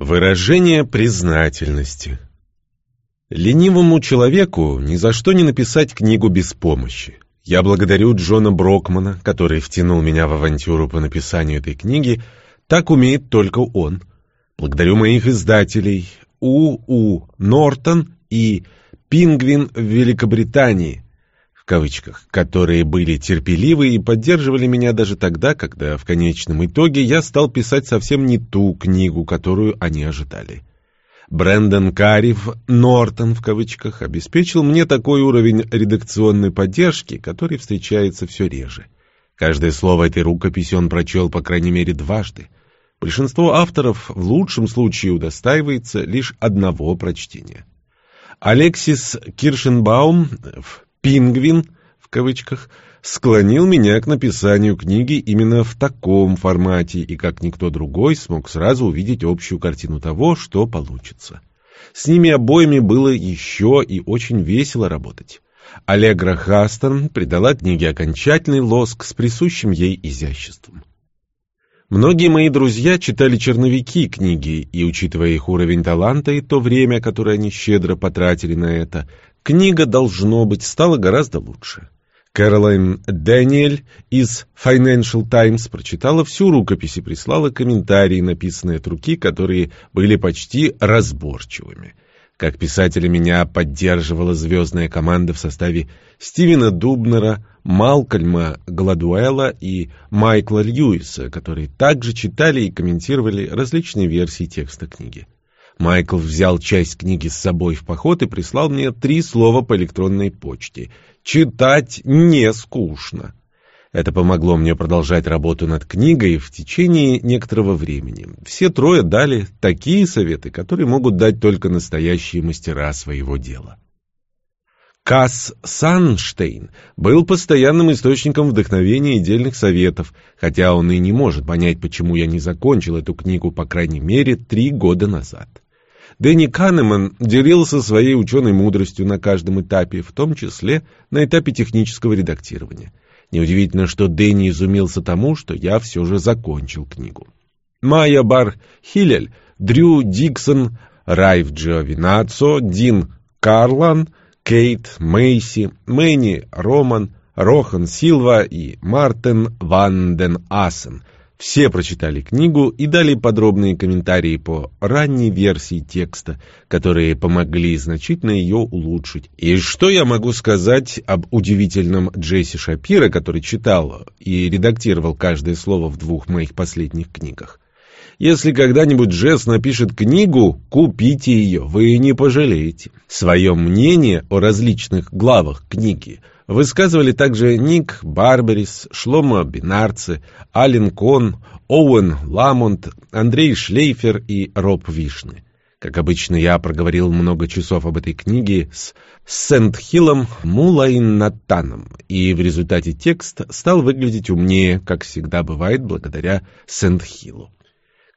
Выражение признательности Ленивому человеку ни за что не написать книгу без помощи. Я благодарю Джона Брокмана, который втянул меня в авантюру по написанию этой книги. Так умеет только он. Благодарю моих издателей У. У. Нортон и «Пингвин в Великобритании», кавычках, которые были терпеливы и поддерживали меня даже тогда, когда в конечном итоге я стал писать совсем не ту книгу, которую они ожидали. Брэндон Каррив Нортон в кавычках обеспечил мне такой уровень редакционной поддержки, который встречается все реже. Каждое слово этой рукописи он прочел по крайней мере дважды. Большинство авторов в лучшем случае удостаивается лишь одного прочтения. Алексис Киршенбаум в «Пингвин» в кавычках склонил меня к написанию книги именно в таком формате и как никто другой смог сразу увидеть общую картину того, что получится. С ними обоими было еще и очень весело работать. Аллегра Хастон придала книге окончательный лоск с присущим ей изяществом. Многие мои друзья читали черновики книги, и, учитывая их уровень таланта и то время, которое они щедро потратили на это, книга, должно быть, стала гораздо лучше. Кэролайн Дэниэль из Financial Times прочитала всю рукопись и прислала комментарии, написанные от руки, которые были почти разборчивыми. Как писателя меня поддерживала звездная команда в составе Стивена Дубнера, Малкольма Гладуэла и Майкла Льюиса, которые также читали и комментировали различные версии текста книги. Майкл взял часть книги с собой в поход и прислал мне три слова по электронной почте. «Читать не скучно». Это помогло мне продолжать работу над книгой в течение некоторого времени. Все трое дали такие советы, которые могут дать только настоящие мастера своего дела. Касс Санштейн был постоянным источником вдохновения и дельных советов, хотя он и не может понять, почему я не закончил эту книгу, по крайней мере, три года назад. Дэнни Канеман делился своей ученой мудростью на каждом этапе, в том числе на этапе технического редактирования. Неудивительно, что Дэнни изумился тому, что я все же закончил книгу. Майя Бар Хиллель, Дрю Диксон, Райф Джиовинацо, Дин Карлан, Кейт, Мейси, Мэнни, Роман, Рохан Силва и Мартин Ванден Асен — все прочитали книгу и дали подробные комментарии по ранней версии текста, которые помогли значительно ее улучшить. И что я могу сказать об удивительном Джесси Шапира, который читал и редактировал каждое слово в двух моих последних книгах? Если когда-нибудь Джесс напишет книгу, купите ее, вы не пожалеете. Свое мнение о различных главах книги – Высказывали также Ник Барберис, Шлома Бинарце, Ален Кон, Оуэн Ламонт, Андрей Шлейфер и Роб Вишны. Как обычно, я проговорил много часов об этой книге с Сент-Хиллом Мулайнатаном, и в результате текст стал выглядеть умнее, как всегда бывает благодаря Сент-Хиллу.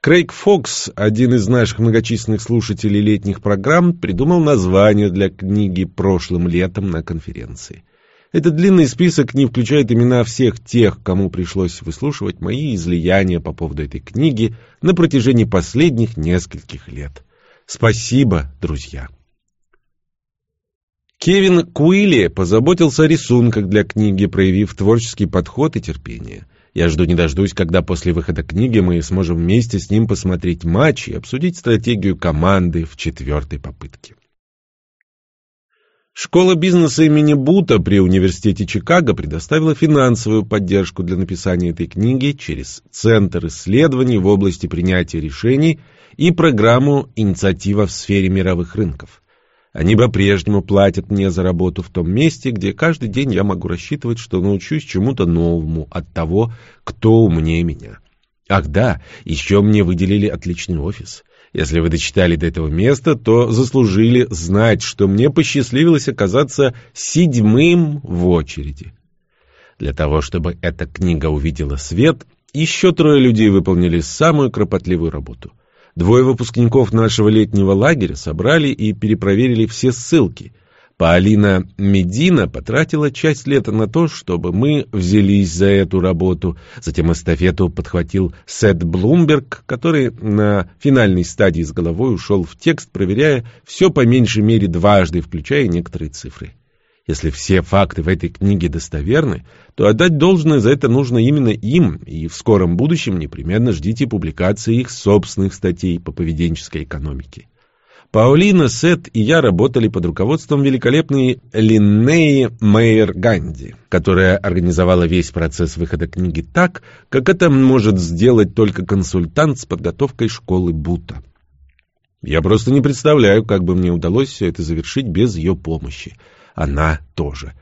Крейг Фокс, один из наших многочисленных слушателей летних программ, придумал название для книги прошлым летом на конференции. Этот длинный список не включает имена всех тех, кому пришлось выслушивать мои излияния по поводу этой книги на протяжении последних нескольких лет. Спасибо, друзья. Кевин Куилли позаботился о рисунках для книги, проявив творческий подход и терпение. Я жду не дождусь, когда после выхода книги мы сможем вместе с ним посмотреть матч и обсудить стратегию команды в четвертой попытке. Школа бизнеса имени Бута при Университете Чикаго предоставила финансовую поддержку для написания этой книги через Центр исследований в области принятия решений и программу «Инициатива в сфере мировых рынков». Они по-прежнему платят мне за работу в том месте, где каждый день я могу рассчитывать, что научусь чему-то новому от того, кто умнее меня. Ах да, еще мне выделили отличный офис. Если вы дочитали до этого места, то заслужили знать, что мне посчастливилось оказаться седьмым в очереди. Для того, чтобы эта книга увидела свет, еще трое людей выполнили самую кропотливую работу. Двое выпускников нашего летнего лагеря собрали и перепроверили все ссылки. Паолина Медина потратила часть лета на то, чтобы мы взялись за эту работу. Затем эстафету подхватил Сет Блумберг, который на финальной стадии с головой ушел в текст, проверяя все по меньшей мере дважды, включая некоторые цифры. Если все факты в этой книге достоверны, то отдать должное за это нужно именно им, и в скором будущем непременно ждите публикации их собственных статей по поведенческой экономике. Паулина, Сет и я работали под руководством великолепной Линнеи Мейер Ганди, которая организовала весь процесс выхода книги так, как это может сделать только консультант с подготовкой школы Бута. Я просто не представляю, как бы мне удалось все это завершить без ее помощи. Она тоже.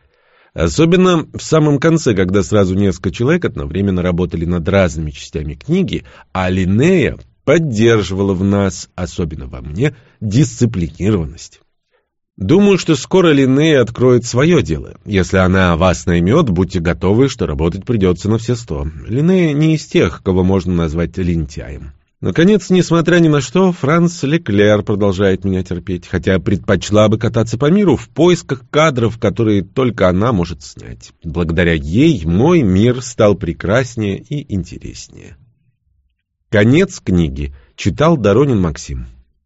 Особенно в самом конце, когда сразу несколько человек одновременно работали над разными частями книги, а Линнея поддерживала в нас, особенно во мне, дисциплинированность. Думаю, что скоро Линнея откроет свое дело. Если она вас наймет, будьте готовы, что работать придется на все сто. Линнея не из тех, кого можно назвать лентяем. Наконец, несмотря ни на что, Франц Леклер продолжает меня терпеть, хотя предпочла бы кататься по миру в поисках кадров, которые только она может снять. Благодаря ей мой мир стал прекраснее и интереснее. Конец книги. Читал Доронин Максим.